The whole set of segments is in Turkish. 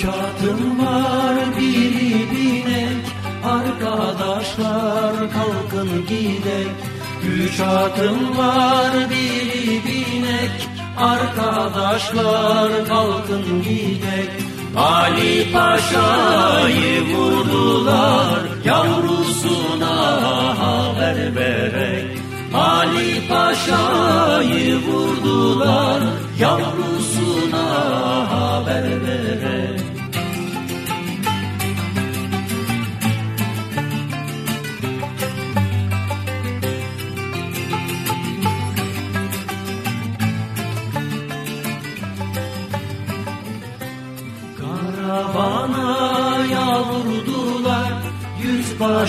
Üç atım var biri binek Arkadaşlar kalkın gidek. Üç atım var biri binek Arkadaşlar kalkın gidek. Ali Paşa'yı vurdular Yavrusuna haber verek. Ali Paşa'yı vurdular Yavrusuna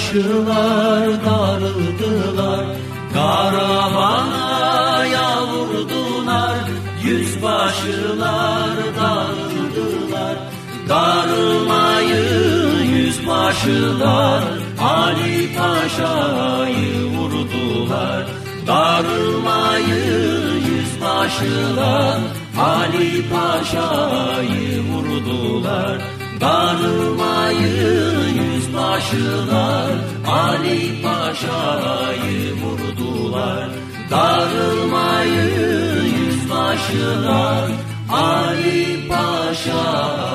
başılar darıldılar. Karavana yavurdular Yüzbaşılar darıldılar. Darılmayı yüzbaşılar Ali Paşa'yı vurdular. Darılmayı yüzbaşılar Ali Paşa'yı vurdular Darılmayı yüzbaşılar Ali Paşa'yı vurdular. Darılmayı yüzbaşılar Ali Paşa'yı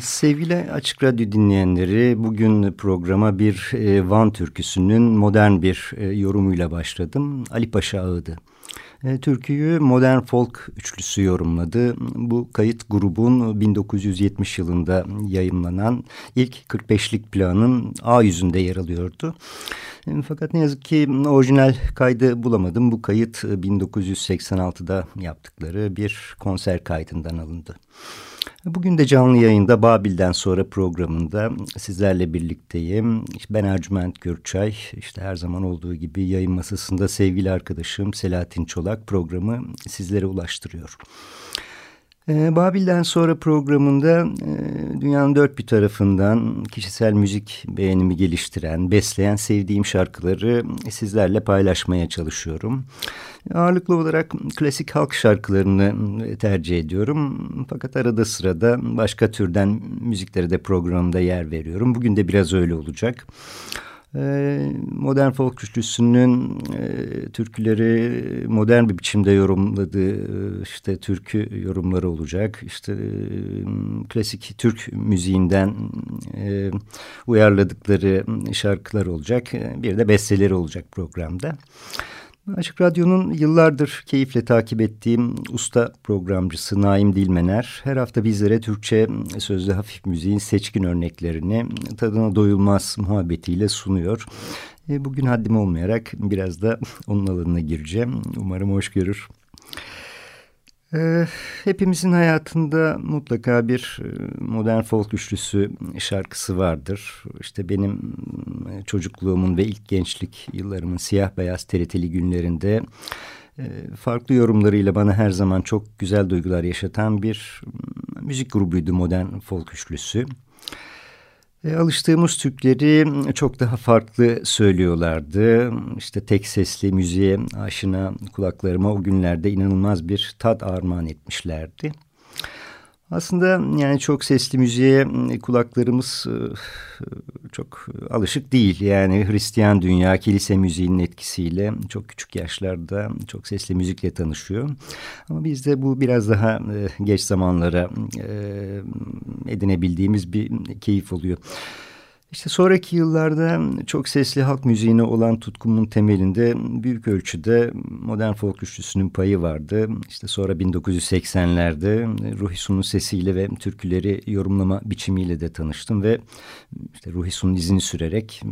sevgili Açık Radyo dinleyenleri, bugün programa bir e, Van türküsünün modern bir e, yorumuyla başladım. Ali Paşa Ağıdı. E, türküyü modern folk üçlüsü yorumladı. Bu kayıt grubun 1970 yılında yayınlanan ilk 45'lik planın A yüzünde yer alıyordu. Fakat ne yazık ki orijinal kaydı bulamadım. Bu kayıt 1986'da yaptıkları bir konser kaydından alındı. Bugün de canlı yayında Babil'den sonra programında sizlerle birlikteyim. Ben Ercüment Gürçay. İşte her zaman olduğu gibi yayın masasında sevgili arkadaşım Selahattin Çolak programı sizlere ulaştırıyor. Ee, Babil'den sonra programında e, dünyanın dört bir tarafından kişisel müzik beğenimi geliştiren, besleyen sevdiğim şarkıları sizlerle paylaşmaya çalışıyorum. Ağırlıklı olarak klasik halk şarkılarını tercih ediyorum. Fakat arada sırada başka türden müziklere de programda yer veriyorum. Bugün de biraz öyle olacak. Ee, modern folk üçlüsünün e, türküleri modern bir biçimde yorumladığı e, işte türkü yorumları olacak. İşte e, klasik Türk müziğinden uyarladıkları şarkılar olacak. Bir de besteleri olacak programda. Açık Radyo'nun yıllardır keyifle takip ettiğim usta programcısı Naim Dilmener her hafta bizlere Türkçe sözlü hafif müziğin seçkin örneklerini tadına doyulmaz muhabbetiyle sunuyor. E, bugün haddim olmayarak biraz da onun alanına gireceğim. Umarım hoş görür. Ee, hepimizin hayatında mutlaka bir e, modern folk üçlüsü şarkısı vardır. İşte benim e, çocukluğumun ve ilk gençlik yıllarımın siyah beyaz TRT'li günlerinde e, farklı yorumlarıyla bana her zaman çok güzel duygular yaşatan bir müzik grubuydu modern folk üçlüsü. E, alıştığımız Türkleri çok daha farklı söylüyorlardı. İşte tek sesli müziğe aşina kulaklarıma o günlerde inanılmaz bir tat armağan etmişlerdi. Aslında yani çok sesli müziğe kulaklarımız çok alışık değil. Yani Hristiyan dünya kilise müziğinin etkisiyle çok küçük yaşlarda çok sesli müzikle tanışıyor. Ama bizde bu biraz daha geç zamanlara e, edinebildiğimiz bir keyif oluyor. İşte sonraki yıllarda çok sesli halk müziğine olan tutkumun temelinde büyük ölçüde modern folk üçlüsünün payı vardı. İşte sonra 1980'lerde Ruhi Su'nun sesiyle ve türküleri yorumlama biçimiyle de tanıştım ve işte Ruhi Su'nun izini sürerek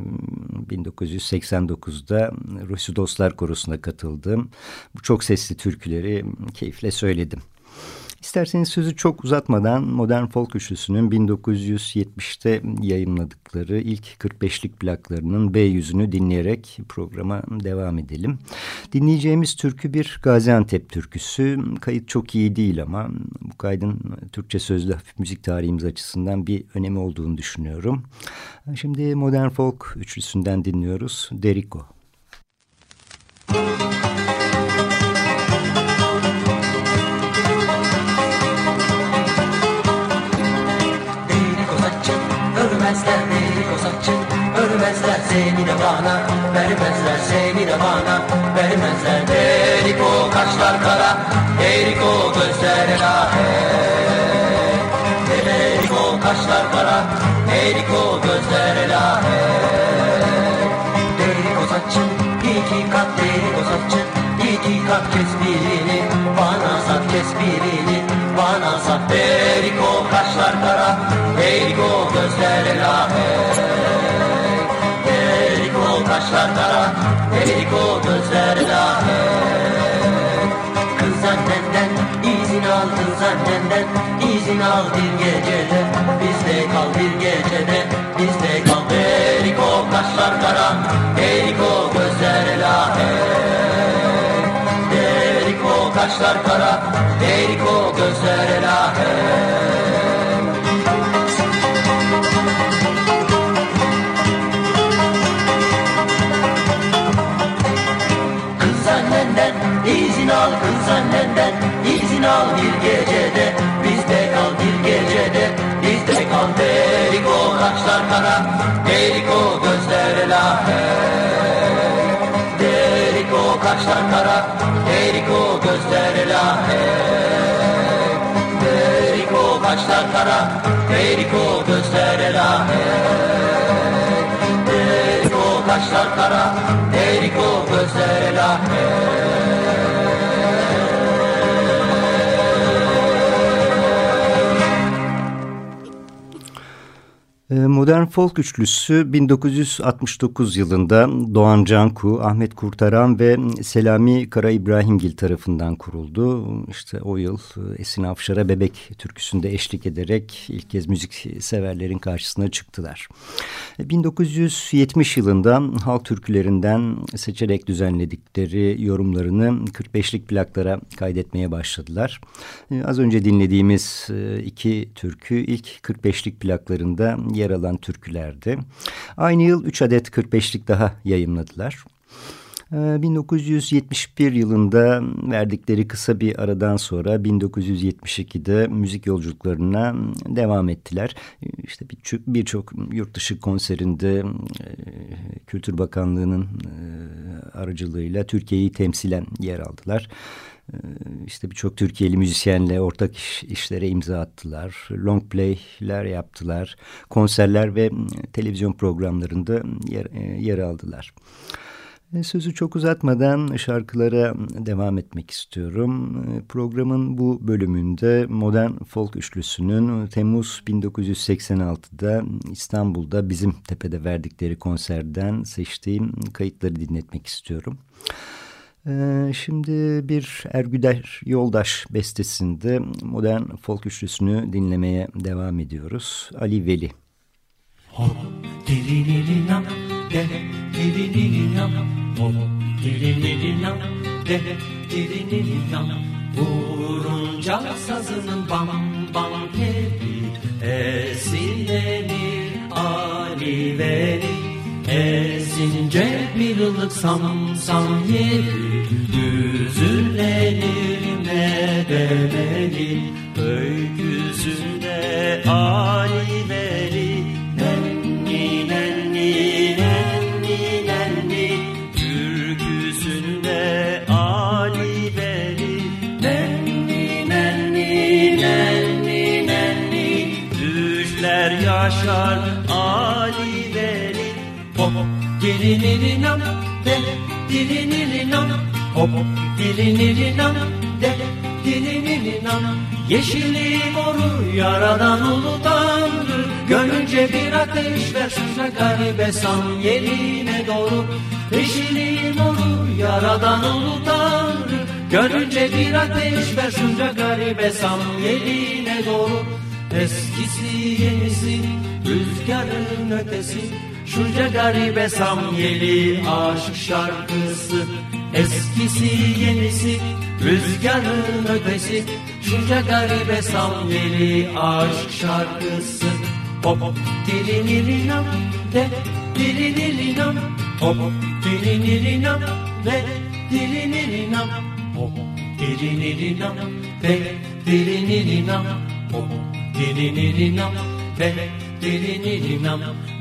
1989'da Ruhi Su Dostlar Korosu'na katıldım. Bu çok sesli türküleri keyifle söyledim. İsterseniz sözü çok uzatmadan Modern Folk Üçlüsü'nün 1970'te yayınladıkları ilk 45'lik plaklarının B yüzünü dinleyerek programa devam edelim. Dinleyeceğimiz türkü bir Gaziantep türküsü. Kayıt çok iyi değil ama bu kaydın Türkçe sözlü hafif müzik tarihimiz açısından bir önemi olduğunu düşünüyorum. Şimdi Modern Folk Üçlüsü'nden dinliyoruz. Deriko. Seni de bana Vermezler seni de bana Vermezler. Erik o kaşlar kara Erik o gözler elahe Erik o kaşlar kara Erik o gözler elahe Erik o saçın iki kat Erik o saçın iki kat kes birini Bana sat kes birini Bana sat. Erik o kaşlar kara Erik o gözler elahe kaşlar kara Delik o gözler lanet Kız annenden izin al kız annenden izin al bir gecede. Bizde kal bir gecede bizde kal Delik o kaşlar kara lanet Delik o kaşlar kara Delik o gözler lanet İzin al kız annenden izin al bir gecede. Bizde kal bir gecede Bizde kal delik o kaşlar kara. Delik o gözler lahe. Delik o kaşlar kara Delik o gözler lahe. Delik o kaşlar kara Delik o gözler lahe. Kaşlar kara Delik o gözler lahe modern folk üçlüsü 1969 yılında Doğan Canku, Ahmet Kurtaran ve Selami Kara İbrahimgil tarafından kuruldu. İşte o yıl e, Esin Afşar'a Bebek türküsünde eşlik ederek ilk kez müzik severlerin karşısına çıktılar. 1970 e, yılında halk türkülerinden seçerek düzenledikleri yorumlarını 45'lik plaklara kaydetmeye başladılar. E, az önce dinlediğimiz iki türkü ilk 45'lik plaklarında yer alan türkülerdi. Aynı yıl 3 adet 45'lik daha yayınladılar. 1971 ee, yılında verdikleri kısa bir aradan sonra 1972'de müzik yolculuklarına devam ettiler. İşte birçok bir yurt dışı konserinde e, Kültür Bakanlığı'nın e, aracılığıyla Türkiye'yi temsilen yer aldılar. Ee, işte birçok Türkiye'li müzisyenle ortak iş, işlere imza attılar. Long play'ler yaptılar. Konserler ve televizyon programlarında yer, e, yer aldılar. Sözü çok uzatmadan şarkılara devam etmek istiyorum. E, programın bu bölümünde modern folk üçlüsünün Temmuz 1986'da İstanbul'da bizim tepede verdikleri konserden seçtiğim kayıtları dinletmek istiyorum. E, şimdi bir Ergüder Yoldaş bestesinde modern folk üçlüsünü dinlemeye devam ediyoruz. Ali Veli. Hop, dili de dirininam hop dirininam de dirininam Vurunca sazının bam bam teli Esinlenir Ali Veli Esince bir yıllık samsam yedi Düzünlerim ne demeli Öyküsüne ay dilinirinam de dilinirinam Hop dilinirinam de dilinirinam Yeşili moru yaradan ulu tanrı Gönlünce bir ateş ver şuna garibe sam yerine doğru. Yeşili moru yaradan ulu tanrı Gönlünce bir ateş ver şunca garibe sam yerine doğru. Eskisi yenisi rüzgarın ötesi Şunca garibe samyeli aşk şarkısı. Eskisi yenisi rüzgarın ötesi. Şunca garibe samyeli aşk şarkısı. Hop dilinirinam de dilinirinam Hop dilinirinam de dilinirinam Hop dilinirinam de dilinirinam Hop Dirinirinam, pe, dirinirinam,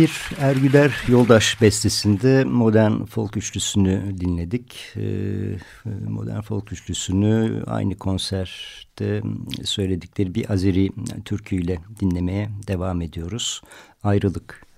Bir Ergüder Yoldaş bestesinde modern folk üçlüsünü dinledik. Ee, modern folk üçlüsünü aynı konserde söyledikleri bir Azeri türküyle dinlemeye devam ediyoruz. Ayrılık.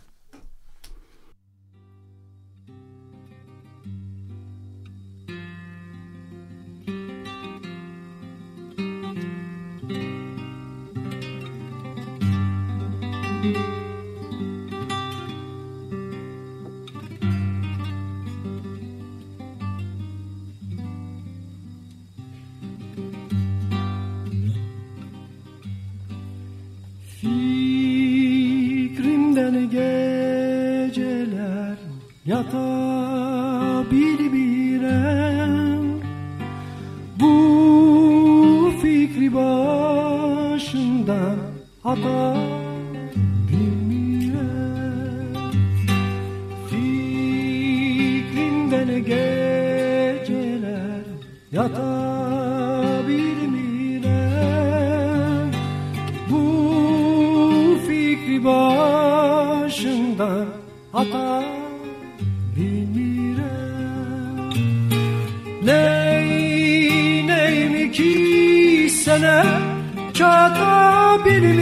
sene çatabilirim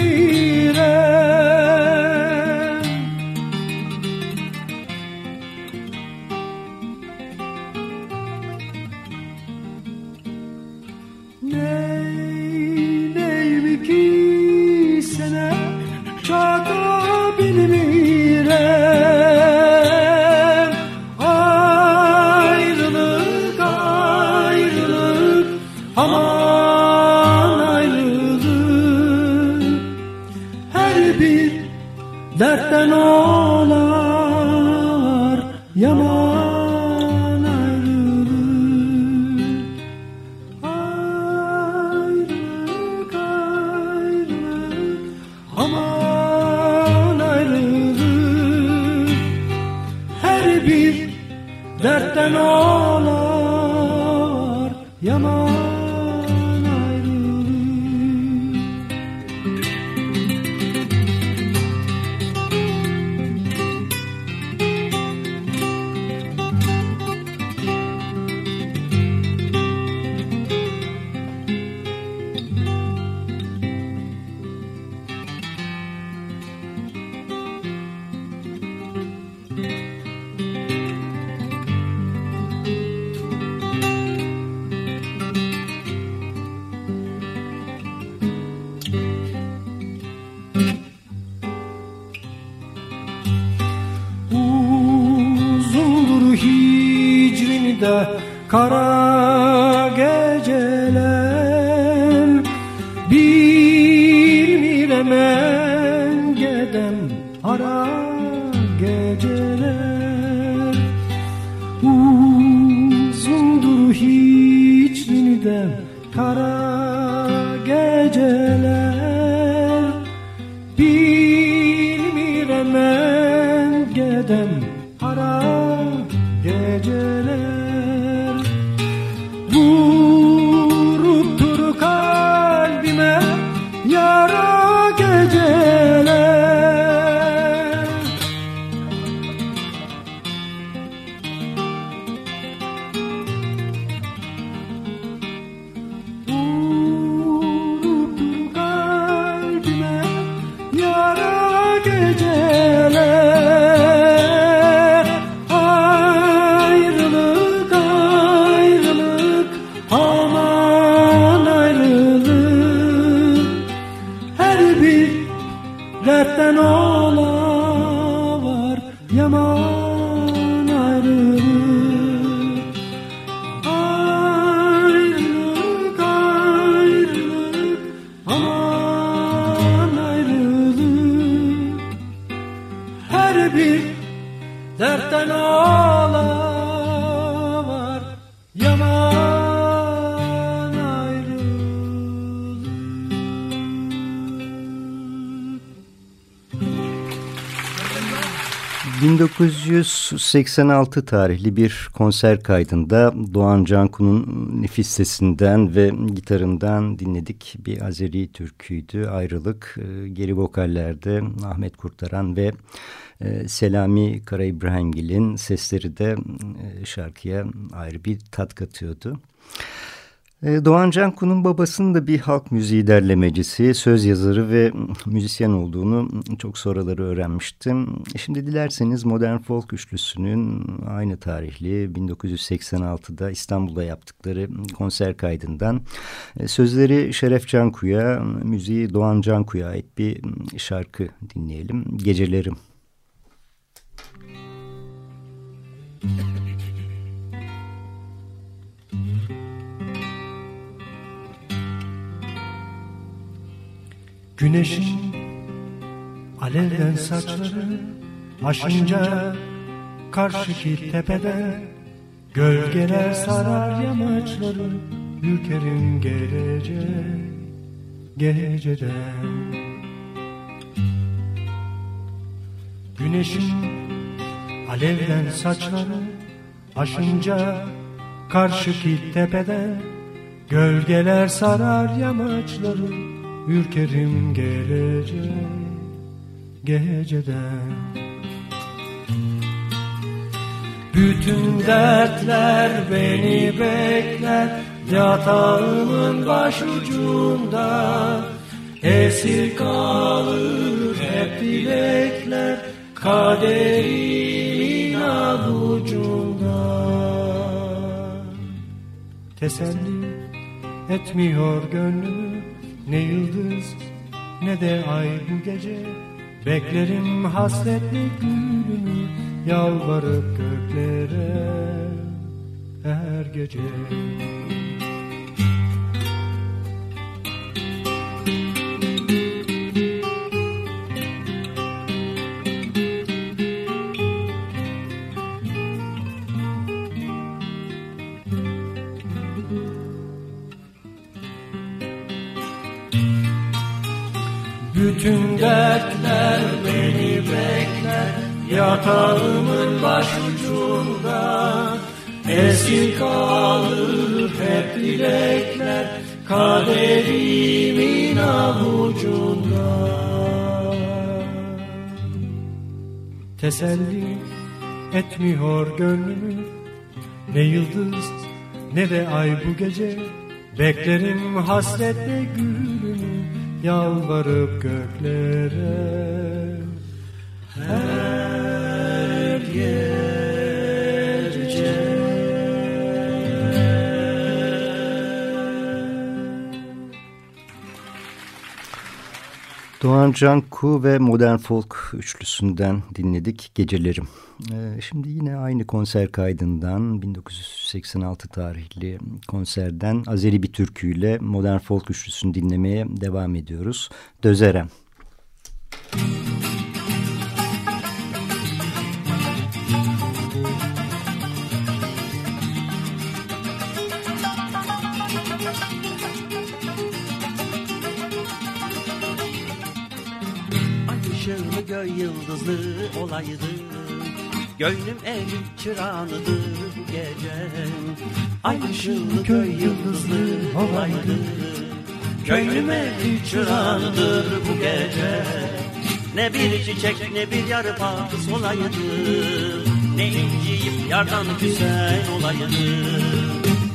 1986 tarihli bir konser kaydında Doğan Canku'nun nefis sesinden ve gitarından dinledik bir Azeri türküydü. Ayrılık e, geri vokallerde Ahmet Kurtaran ve e, Selami Kara İbrahimgil'in sesleri de e, şarkıya ayrı bir tat katıyordu. Doğan Canku'nun babasının da bir halk müziği derlemecisi, söz yazarı ve müzisyen olduğunu çok sonraları öğrenmiştim. Şimdi dilerseniz Modern Folk Üçlüsü'nün aynı tarihli 1986'da İstanbul'da yaptıkları konser kaydından e, sözleri Şeref Canku'ya, müziği Doğan Canku'ya ait bir şarkı dinleyelim. Gecelerim. Güneşin alevden saçları aşınca karşıki tepede Gölgeler sarar yamaçları ürkerim gelece geceden. Güneşin alevden saçları aşınca karşıki tepede Gölgeler sarar yamaçları Ürkerim gelecek geceden. Bütün dertler beni bekler Yatağımın başucunda. Esir kalır hep dilekler Kaderimin avucunda. Teselli etmiyor gönlümü ne yıldız ne de ay bu gece. Beklerim hasretli gülünü Yalvarıp göklere. Her gece Yatağımın başucunda. Esir kalır hep kaderimin avucunda. Teselli etmiyor gönlümü Ne yıldız ne de ay bu gece. Beklerim hasretle gülümü Yalvarıp göklere. Her Doğan Canku ve Modern Folk üçlüsünden dinledik Gecelerim. Ee, şimdi yine aynı konser kaydından 1986 tarihli konserden Azeri bir türküyle Modern Folk üçlüsünü dinlemeye devam ediyoruz. Dözerem. Göy yıldızlı olaydı. Gönlüm evin çırağınıdır bu gece Ay ışıklı köy yıldızlı olaydı. Gönlüm evin çırağınıdır bu gece. Ne bir çiçek ne bir yarpak solaydı Ne inciyip yardan güzel olaydı.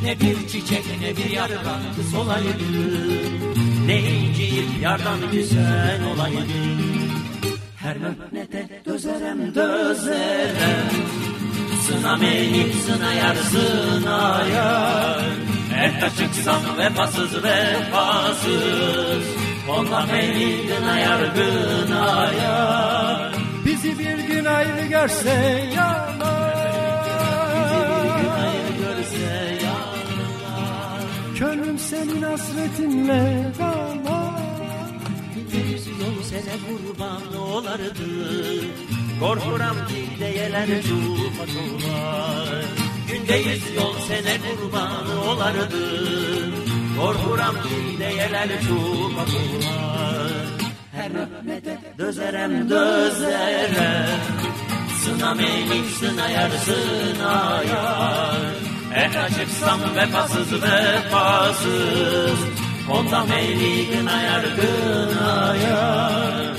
Ne bir çiçek ne bir yarpak solaydı Ne inciyip yardan güzel olaydı her möhnete dözerem dözerem. Sına beni sınayar sınayar Erta çıksam vefasız vefasız. Onlar beni gınayar gınayar Bizi bir gün ayrı görse yanar. Bizi bir gün ayrı görse yanar. Könlüm senin hasretinle Yol sene kurban olardı. Korkuram ki deyeler çupak olar Günde yüz yol sene kurban olardı. Korkuram ki deyeler çupak olar Her rahmete dözerem dözerem. Sına beni sınayar sınayar Eh açıksam vefasız vefasız Ondan beni gınayar gınayar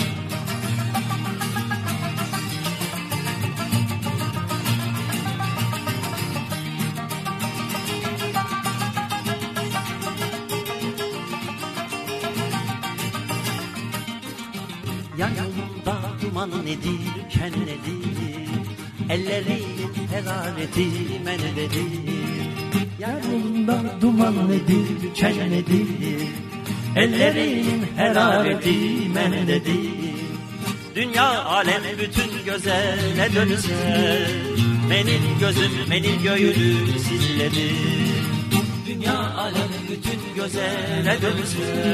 Yanımda duman nedir, ken nedir Ellerin helaleti men nedir Yanımda duman nedir, çen nedir? Ellerin herareti mendedir Dünya alem bütün gözele dönse Benim gözüm, benim göğünü sizledi Dünya alem bütün gözele dönse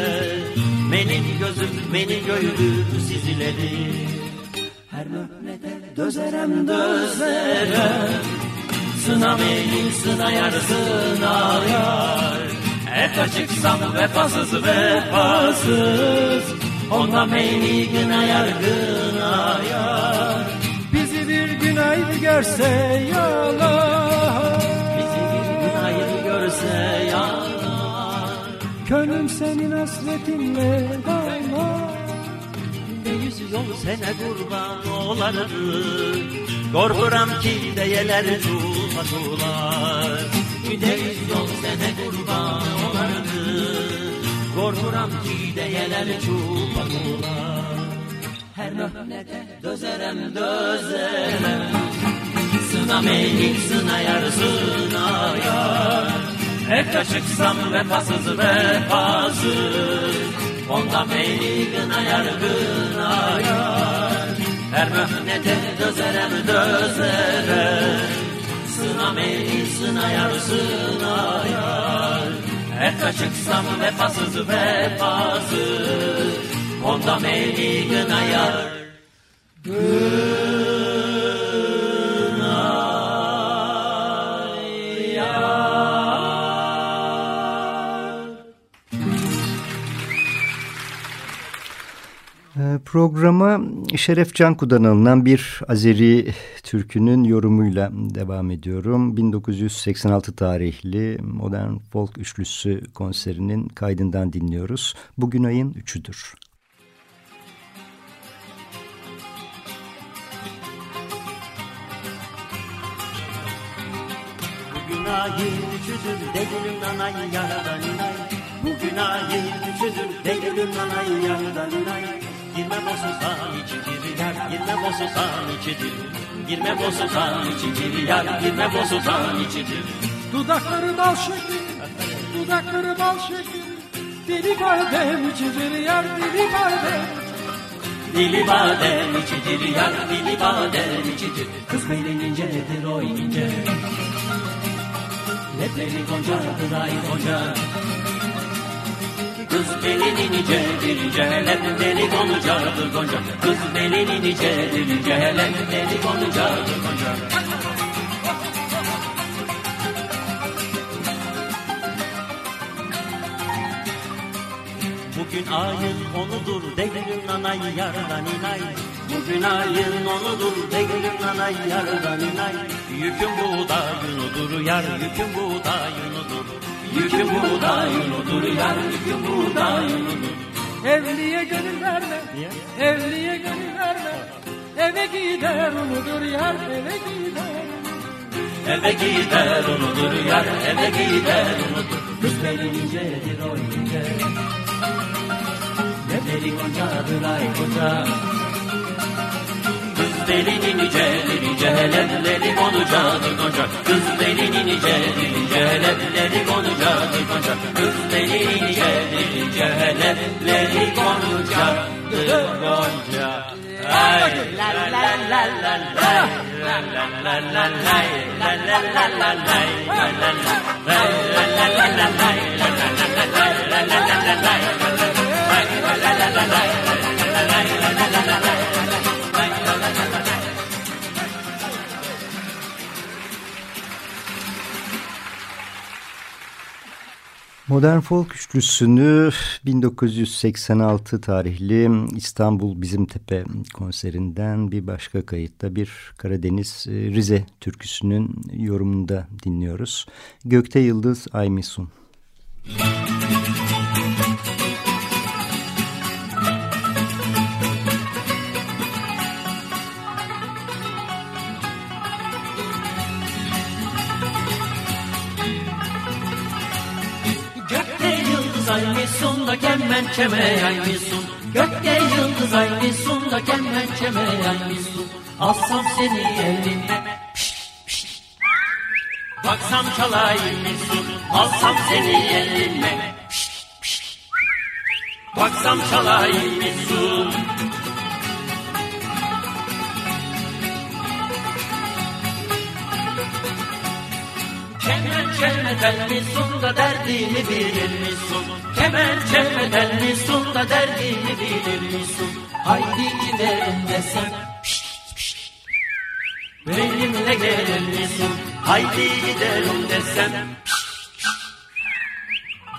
Benim gözüm, benim göğünü sizledi Her möhnete dözerem, dözerem Sına beni sınayar sınayar Et açıksam vefasız vefasız. Ondan beni gınayar gınayar Bizi bir gün ayrı görse yalan. Bizi bir gün ayrı görse yalan. Könlüm senin hasretinle dağlar Günde yüz yol sene kurban olardı Korkuram ki deyeler tuğmatular Günde yüz yol sene kurban olardı Korkuram ki deyeler tuğmatular Her möhnete dözerem dözerem. Sına beni sınayar sınayar Hep taşıksam vefasız vefasız. Ondan beni gınayar gınayar her möhnete dözerem dözerem Sına beni sınayar sınayar Her kaçıksam vefasız vefasız. Onda beni gınayar Programa Şeref Canku'dan alınan bir Azeri türkünün yorumuyla devam ediyorum. 1986 tarihli Modern Folk Üçlüsü konserinin kaydından dinliyoruz. Bugün ayın üçüdür. Bugün ayın üçüdür, de gülüm nanay yaradan inay. Bugün ayın üçüdür, de gülüm nanay yaradan inay. Girmem o sultan içindir yar. Girmem o sultan içindir Girmem o sultan içindir yar. Girmem o sultan içindir Dudakları bal şekeri Dudakları bal şekeri. Deli badem içindir yar. Deli badem. Dili badem içidir yar. Dili badem içidir Kız peynirince edir o inince Lebleli gonca kıray gonca. Kız belini nice dilince helen delik olacaktır gonca. Kız belini nice dilince helen delik olacaktır gonca. Bugün ayın onudur de gülüm nanay yardan inay. Bugün ayın onudur de gülüm nanay yardan inay. Yüküm buğdayın odur yar yüküm buğdayın odur Yüküm buğdayın odur yar yükün buğdayınudur Evliye gönül verme, evliye gönül verme. Eve gider unudur yar, eve gider. Eve gider unudur yar eve gider unudur. Kız belin incedir o ince Lepleri goncadır ay gonca delinin nice deli cehennemleri konacak konacak kız delinin nice deli cehennemleri konacak konacak kız delinin nice deli cehennemleri konacak konacak la la la la Modern Folk Üçlüsü'nü 1986 tarihli İstanbul Bizim Tepe konserinden bir başka kayıtta bir Karadeniz e, Rize türküsünün yorumunda dinliyoruz. Gökte Yıldız Ay Misun. aymışsun da kemen çeme yaymışsun Gökte yıldız aymışsun da kemen çeme yaymışsun Alsam seni elime. Pişt pişt. Baksam çalaymışsun Alsam seni elime. Pişt pişt. Baksam çalaymışsun çekmeden mi sun da derdini bilir misun? Kemer çekmeden mi sun da derdini bilir misun? Haydi gidelim de sen Benimle gelir misun? Haydi gidelim desem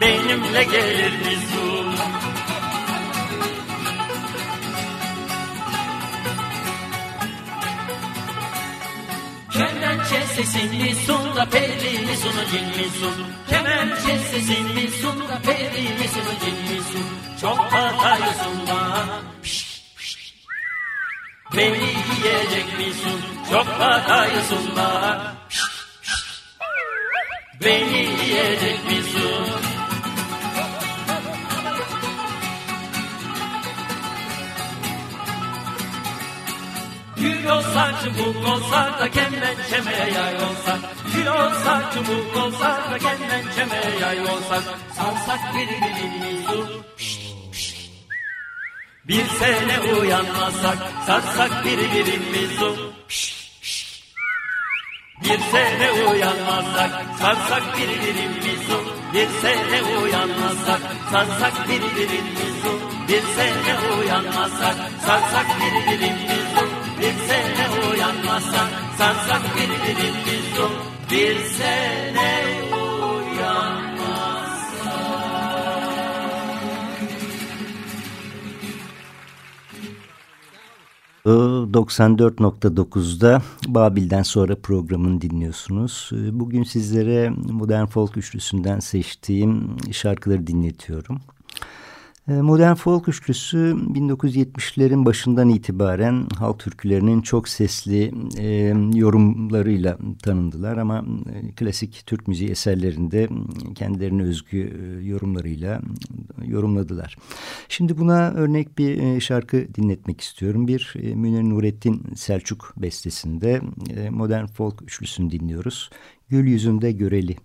Benimle gelir misun? Kemençe sesini sun da perili sunu cin mi sun? Kemençe sesini sun da perili sunu cin mi sun? Çok. Pişt, pişt. Beni yiyecek misin? Çok. Pişt, pişt. Beni yiyecek misin? Gül olsa çubuk olsa da kemençeme yay olsa. Gül olsa çubuk olsa da kemençeme yay olsa. Sarsak birbirimizi Bir sene uyanmasak sarsak birbirimizi Bir sene uyanmazsak sarsak birbirimizi Bir sene uyanmazsak sarsak birbirimizi Bir sene uyanmazsak sarsak birbirimizi uyanmazsak sarsak birbirimizi bir sene uyanmazsak 94.9'da Babil'den sonra programını dinliyorsunuz. Bugün sizlere modern folk üçlüsünden seçtiğim şarkıları dinletiyorum. Ee, modern folk üçlüsü 1970'lerin başından itibaren halk türkülerinin çok sesli e, yorumlarıyla tanındılar ama e, klasik Türk müziği eserlerinde kendilerine özgü e, yorumlarıyla yorumladılar. Şimdi buna örnek bir e, şarkı dinletmek istiyorum. Bir e, Münir Nurettin Selçuk bestesinde e, modern folk üçlüsünü dinliyoruz. Gül yüzünde göreli.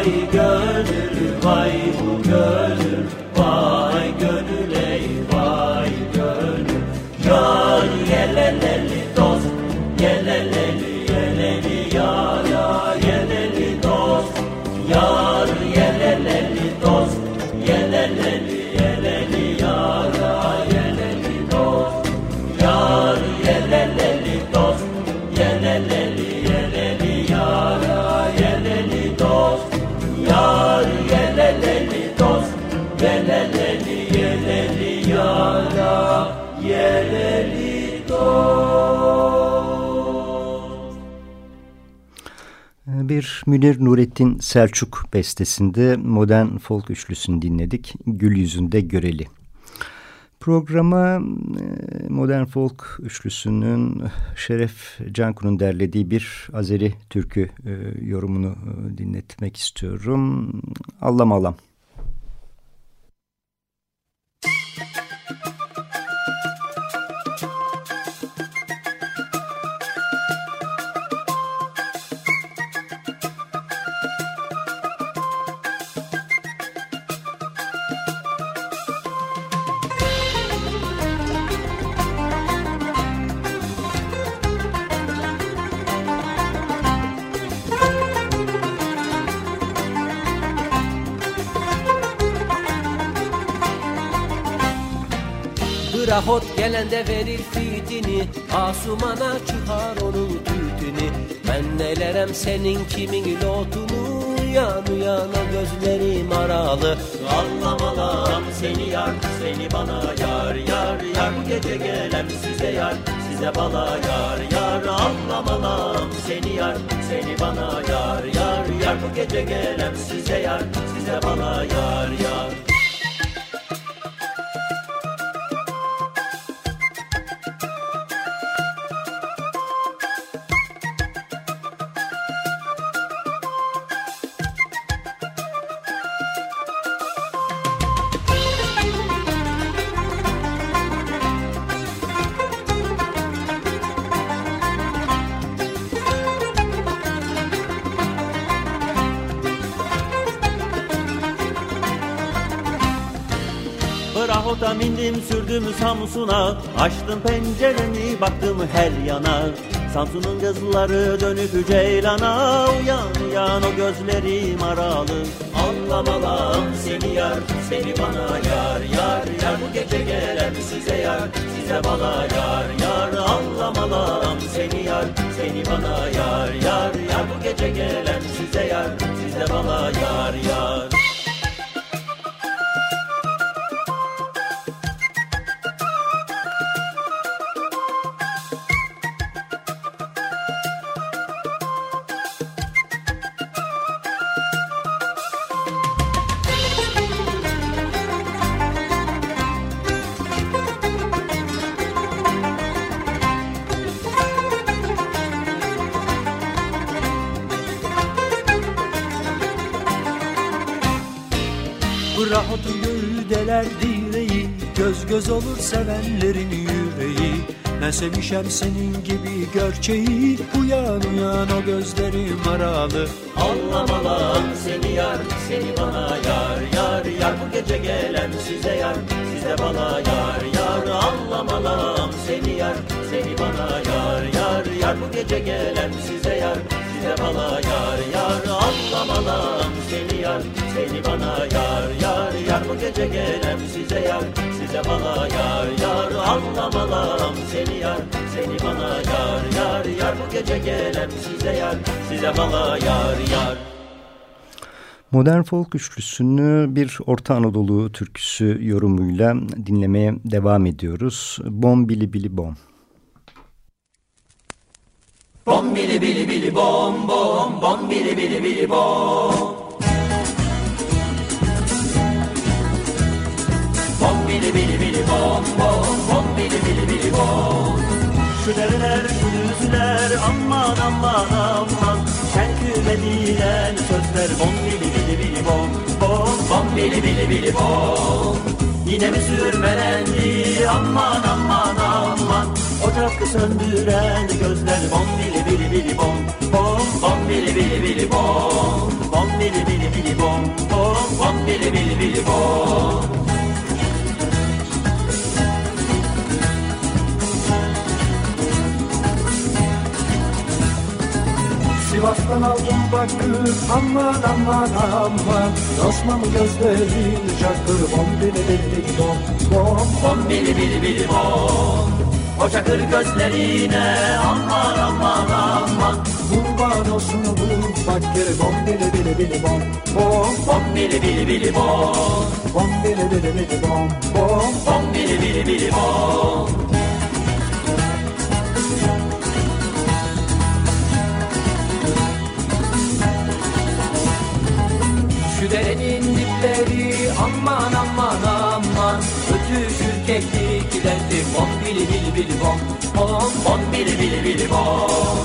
vay gönül vay bu gönül. Bir Münir Nurettin Selçuk bestesinde modern folk üçlüsünü dinledik. Gül yüzünde göreli. Programa e, modern folk üçlüsünün Şeref Canku'nun derlediği bir Azeri türkü e, yorumunu e, dinletmek istiyorum. Allam Allam. Brahot gelende verir fitini Asumana çıkar onun tütünü. Ben nelerem senin kimin lotunu Uyan uyan o gözlerim aralı. Anlamalam seni yar seni bana yar yar yar. Bu gece gelem size yar size bana yar yar. Anlamalam seni yar seni bana yar yar yar. Bu gece gelem size yar size bana yar yar Samsun'a. Açtım penceremi baktım her yana. Samsun'un kızları dönüp Ceylan'a. Uyan uyan o gözlerim aralı. Anlamalam seni yar seni bana yar yar yar. Bu gece gelen size yar size bana yar yar. Anlamalam seni yar seni bana yar yar yar. Bu gece gelen size yar size bana yar yar Rahotun gövdeler direği Göz göz olur sevenlerin yüreği. Ne sevmişem senin gibi gerçeği Uyan uyan o gözlerim aralı. Anlamalam seni yar seni bana yar yar yar. Bu gece gelen size yar size bana yar yar. Anlamalam seni yar seni bana yar yar yar. Bu gece gelen size yar size bana yar yar Anlamalam seni yar seni bana yar yar yar. Bu gece gelen size yar. Size bana yar yar Anlamalam seni yar seni bana yar yar yar. Bu gece gelen size yar. Size bana yar yar. Modern folk üçlüsünü bir Orta Anadolu türküsü yorumuyla dinlemeye devam ediyoruz. Bom bili bili bom. Bom bili bili bili bom bom bom bili bili bili bom Bom bili bili bili bom bom bom bili bili bili bom Şu dereler şu düzler aman aman aman Şenküme diyen sözler bom bili bili bili bom bom bom bili bili bili bom Yine mi sürmelendi aman aman aman Ocak söndüren gözler bom bili bili bili bom bom bom bili bili bili bom bom bili bili bili bom bom bom bili bili bili bom Sivas'tan aldım bakır aman aman aman Osmanlı gözleri çakır bom bili bili bom bom bom bili bili bili bom O çakır gözlerine aman aman aman. Kurban olsun bu bakır bom bili bili bili bom bom bom bili bili bili bom. Bom bili bili bili bom bom bom bili bili bili bom. Şu derenin dipleri aman aman aman. Kekliklerdi bom bili bili bili bom Bom bom bili bili bili bom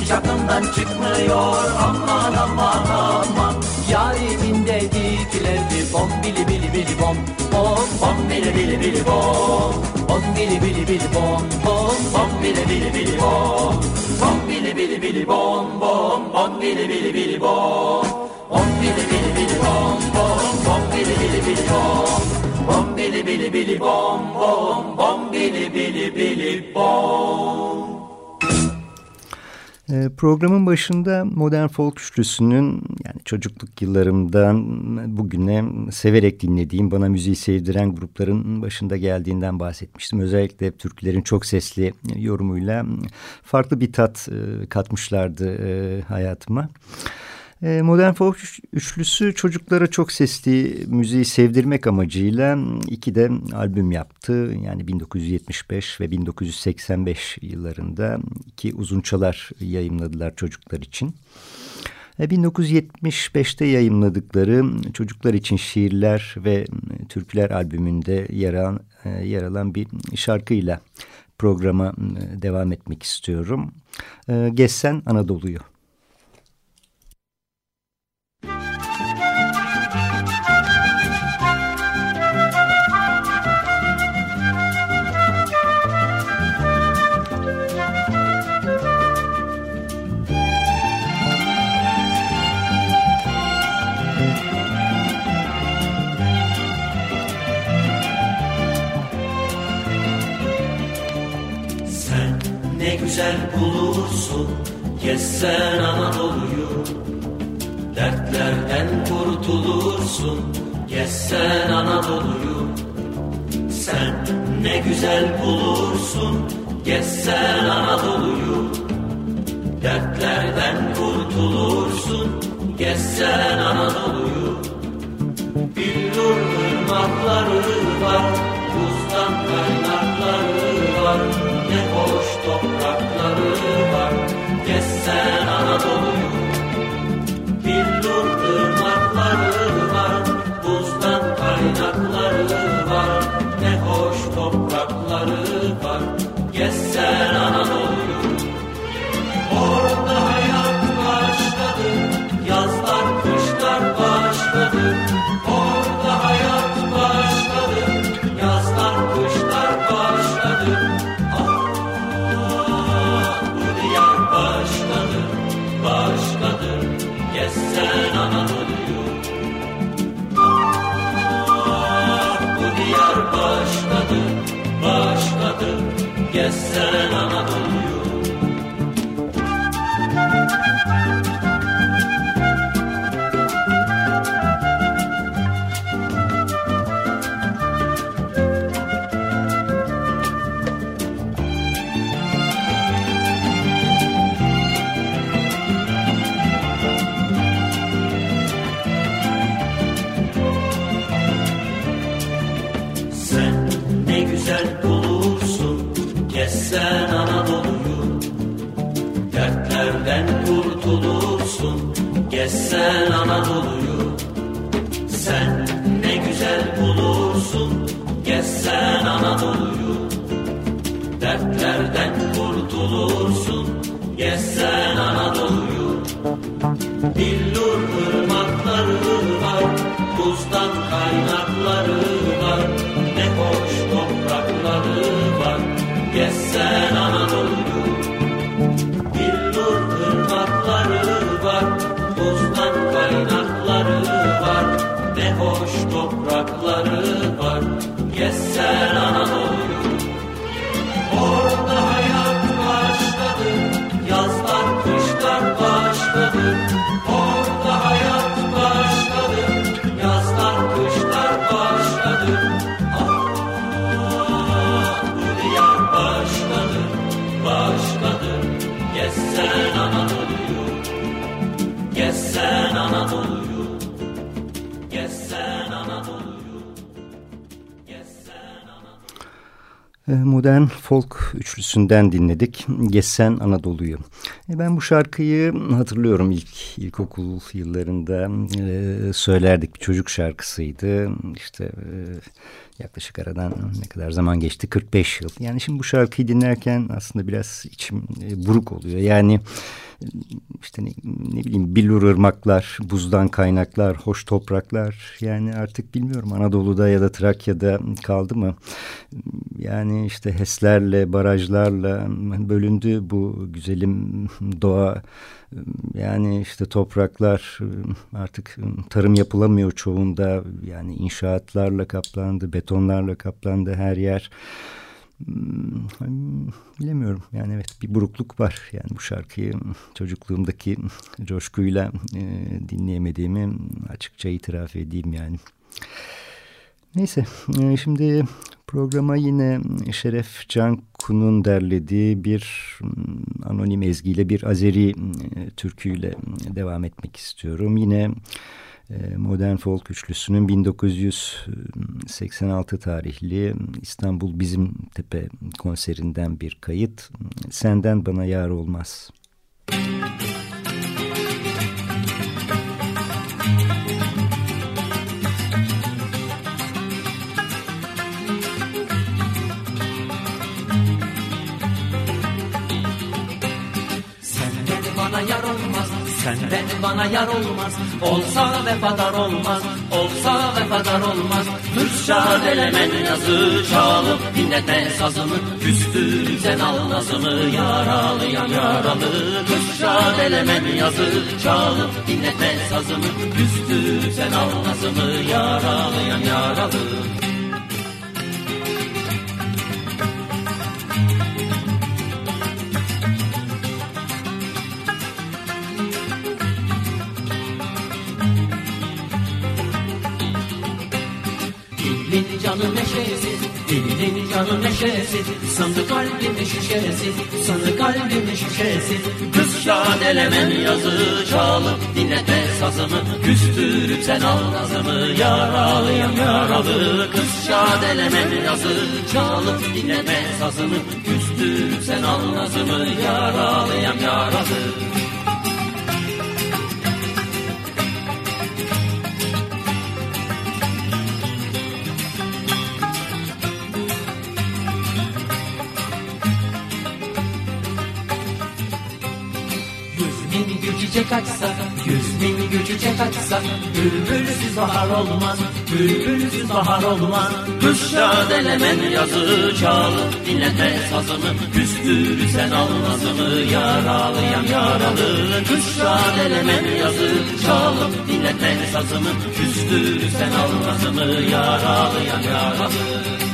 Hiç aklımdan çıkmıyor aman aman aman Yarimin dediklerdi bom bili bili bili bom Bom bom bili bili bili bom Bom bili bili bili bom Bom bom bili bili bili bom Bom bili bili bili bom bom bom bili bili bili bom Bom bili bili bili bom bom bom bili bili bili bom Bom bili bili bili bom bom bom bili bili bili bom Ee, programın başında Modern Folk Üçlüsü'nün yani çocukluk yıllarımdan bugüne severek dinlediğim, bana müziği sevdiren grupların başında geldiğinden bahsetmiştim. Özellikle türkülerin çok sesli yorumuyla farklı bir tat e, katmışlardı e, hayatıma. E, Modern Folk üçlüsü çocuklara çok sesli müziği sevdirmek amacıyla iki de albüm yaptı. Yani 1975 ve 1985 yıllarında iki uzun çalar yayınladılar çocuklar için. 1975'te e, yayınladıkları çocuklar için şiirler ve türküler albümünde yer alan, e, yer alan bir şarkıyla programa devam etmek istiyorum. Gessen Anadolu'yu. Gezsen Anadolu'yu Dertlerden kurtulursun. Gezsen Anadolu'yu Sen ne güzel bulursun. Gezsen Anadolu'yu Dertlerden kurtulursun. Gezsen Anadolu'yu Billur ırmakları var. Buzdan kaynakları var Ne hoş toprakları var Gezsen Anadolu'yu Billur listen. Modern folk üçlüsünden dinledik. Gessen Anadolu'yu. E, Ben bu şarkıyı hatırlıyorum ilk ilkokul yıllarında e, söylerdik bir çocuk şarkısıydı. İşte e, yaklaşık aradan ne kadar zaman geçti? 45 yıl. Yani şimdi bu şarkıyı dinlerken aslında biraz içim e, buruk oluyor. Yani işte ne, ne bileyim billur ırmaklar, buzdan kaynaklar, hoş topraklar. Yani artık bilmiyorum Anadolu'da ya da Trakya'da kaldı mı? Yani işte HES'lerle, barajlarla bölündü bu güzelim doğa. Yani işte topraklar artık tarım yapılamıyor çoğunda. Yani inşaatlarla kaplandı, betonlarla kaplandı her yer. Hmm, bilemiyorum yani evet bir burukluk var yani bu şarkıyı çocukluğumdaki coşkuyla e, dinleyemediğimi açıkça itiraf edeyim yani. Neyse e, şimdi programa yine Şeref Canku'nun derlediği bir hmm, anonim ezgiyle bir Azeri e, türküyle devam etmek istiyorum. Yine modern folk üçlüsünün 1986 tarihli İstanbul Bizim Tepe konserinden bir kayıt. Senden bana yar olmaz. Müzik bana yar olmaz. Olsa vefadar olmaz Olsa vefadar olmaz. Kürşad elemen yazı Çalıp dinletme sazımı. Küstür sen al nazımı Yaralıyam yaralı. Kürşad elemen yazı Çalıp dinletme sazımı. Küstür sen al nazımı Yaralıyam yaralı canı neşesiz Dilin canı neşesiz Sandı kalbimi şişesiz Sandı kalbimi şişesiz Kız şadelemen yazı Çalıp dinletme sazımı Küstürüp sen al nazımı Yaralıyam yaralı. Kız şadelemen yazı Çalıp dinletme sazımı Küstürüp sen al nazımı Yaralıyam yaralı çiçek açsa Yüz bin gül çiçek açsa Bülbülsüz bahar olmaz Bülbülsüz bahar olmaz. Kış şadelemen yazı çalıp Dinletme sazımı Küstür sen almazımı Yaralıyam yaralı. Kış şadelemen yazı çalıp Dinletme sazımı Küstür sen almazımı Yaralıyam yaralı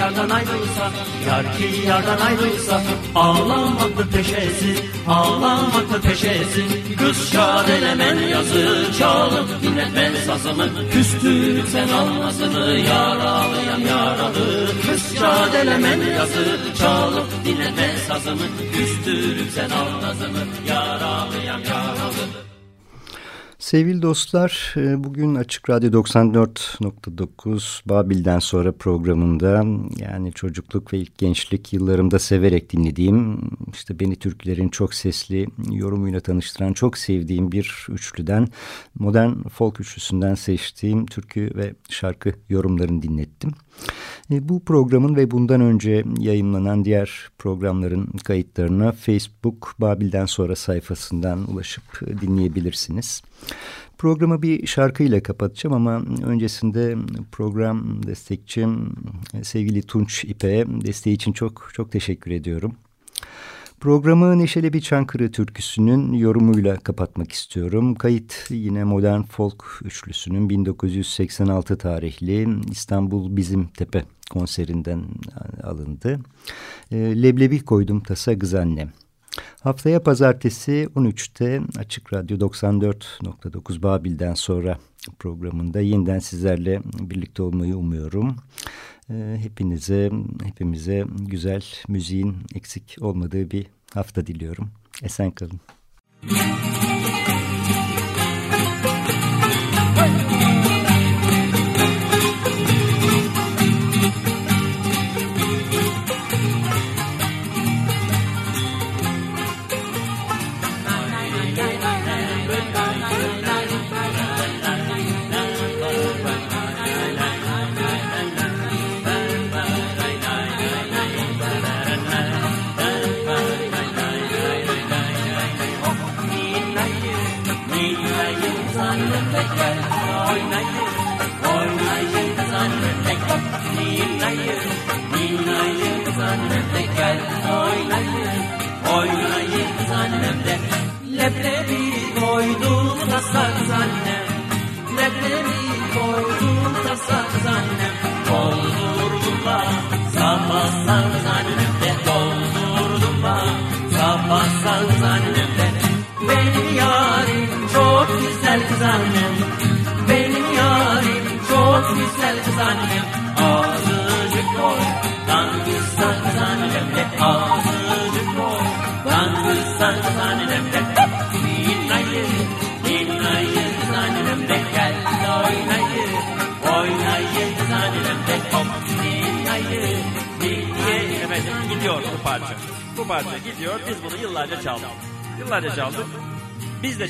yardan ayrılsa Yar ki yardan ayrılsa Ağlamaklı peşesi Ağlamaklı peşesi Kız şadelemen yazı Çalıp dinletmen sazımı Küstürüp sen almasını Yaralıyam yaralı Kız şadelemen yazı Çalıp dinletmen sazımı Küstürüp sen almasını Yaralıyam yaralı Sevgili dostlar, e, bugün Açık Radyo 94.9 Babil'den sonra programında yani çocukluk ve ilk gençlik yıllarımda severek dinlediğim, işte beni Türklerin çok sesli yorumuyla tanıştıran çok sevdiğim bir üçlüden, modern folk üçlüsünden seçtiğim türkü ve şarkı yorumlarını dinlettim. E, bu programın ve bundan önce yayınlanan diğer programların kayıtlarına Facebook Babil'den sonra sayfasından ulaşıp dinleyebilirsiniz. Programı bir şarkıyla kapatacağım ama öncesinde program destekçim sevgili Tunç İpek'e desteği için çok çok teşekkür ediyorum. Programı Neşeli Bir Çankırı türküsünün yorumuyla kapatmak istiyorum. Kayıt yine modern folk üçlüsünün 1986 tarihli İstanbul Bizim Tepe konserinden alındı. E, leblebi koydum tasa kız annem. Haftaya pazartesi 13'te Açık Radyo 94.9 Babil'den sonra programında yeniden sizlerle birlikte olmayı umuyorum. Ee, hepinize, hepimize güzel müziğin eksik olmadığı bir hafta diliyorum. Esen kalın. Müzik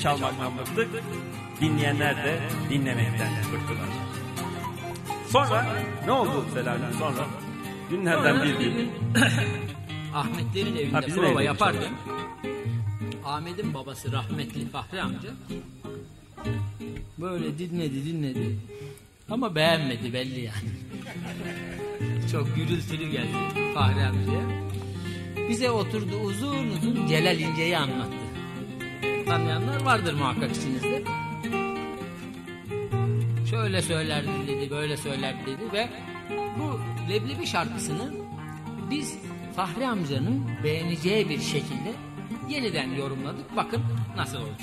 çalmaktan bıktık. Dinleyenler de dinlemekten bıktılar. Sonra ne oldu Selahattin sonra? Günlerden bir gün. Ahmetlerin evinde Ha, prova yaparken Ahmet'in babası rahmetli Fahri amca böyle dinledi dinledi ama beğenmedi belli yani. Çok gürültülü geldi Fahri amcaya. Bize oturdu uzun uzun Celal İnce'yi anlattı. Tanıyanlar vardır muhakkak içinizde. Şöyle söylerdi dedi, böyle söylerdi dedi ve bu leblebi şarkısını biz Fahri amcanın beğeneceği bir şekilde yeniden yorumladık. Bakın nasıl oldu.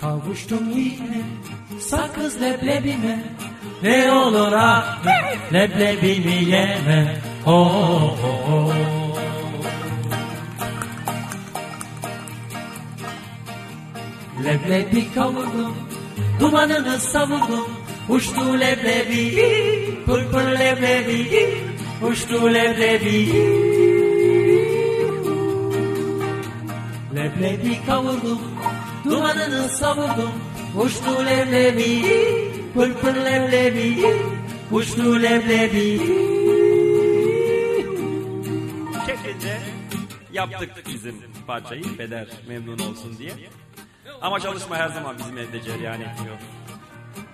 Kavuştum yine sakız leblebime Ne olur ah leblebimi yeme? Oh, oh, oh. Leblebi kavurdum Dumanını savurdum. Uçtu leblebi Pır pır leblebi Uçtu leblebi. Leblebi kavurdum Dumanını savurdum. Uçtu leblebi Pır pır leblebi Uçtu leblebi şeklinde yaptık bizim parçayı Peder memnun olsun diye. Ama çalışma her zaman bizim evde cereyan etmiyor.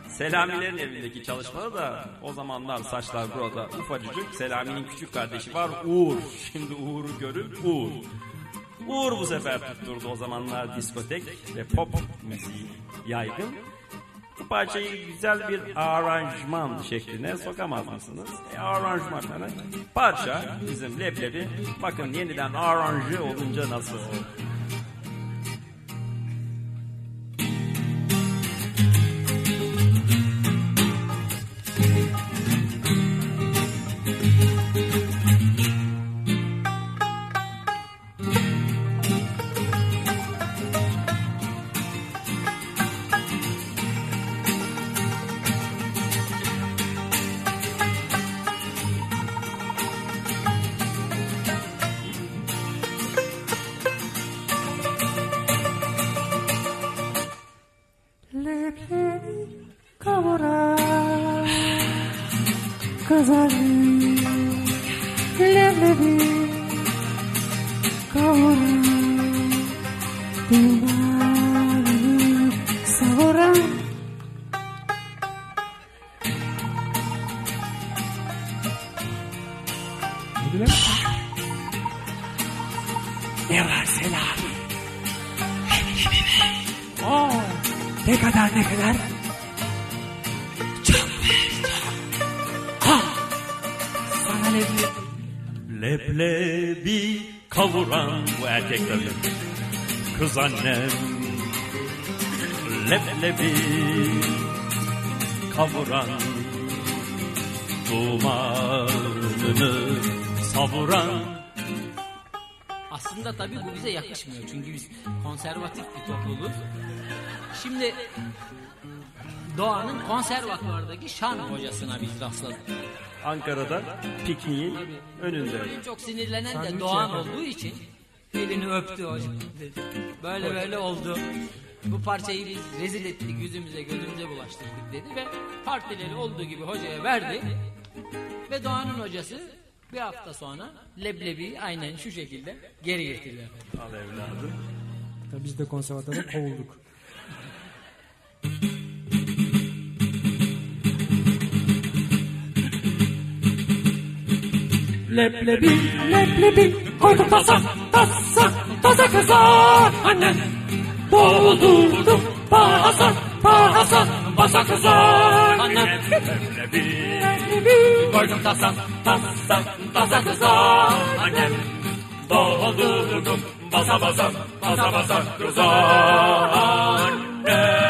Selamilerin evindeki çalışmada da o zamanlar saçlar burada ufacıcık. Selami'nin küçük kardeşi var Uğur. Şimdi Uğur'u görün Uğur. Uğur bu sefer tutturdu o zamanlar diskotek ve pop müziği yaygın. Bu parçayı güzel bir aranjman şekline sokamaz mısınız? E, aranjman yani parça bizim leblebi bakın yeniden aranje olunca nasıl olur? Konservatuvardaki şan hocasına biz rastladık. Ankara'da pikniğin önünde. En çok sinirlenen de Doğan olduğu için elini öptü hocam dedi. Böyle böyle oldu. Bu parçayı biz rezil ettik, yüzümüze gözümüze bulaştırdık dedi ve partileri olduğu gibi hocaya verdi. Ve Doğan'ın hocası bir hafta sonra leblebiyi aynen şu şekilde geri getirdi. Al evladım. Tabii biz de konservatuara kovulduk. Leblebi, leblebi, koydum tasa, tasa, tasa kızar annem. Doldurdum pahasa, pahasa, basa kızar annem. Leblebi, leblebi, koydum tasa, tasa, tasa kızar annem. Doldurdum basa basa, basa basa kızar annem.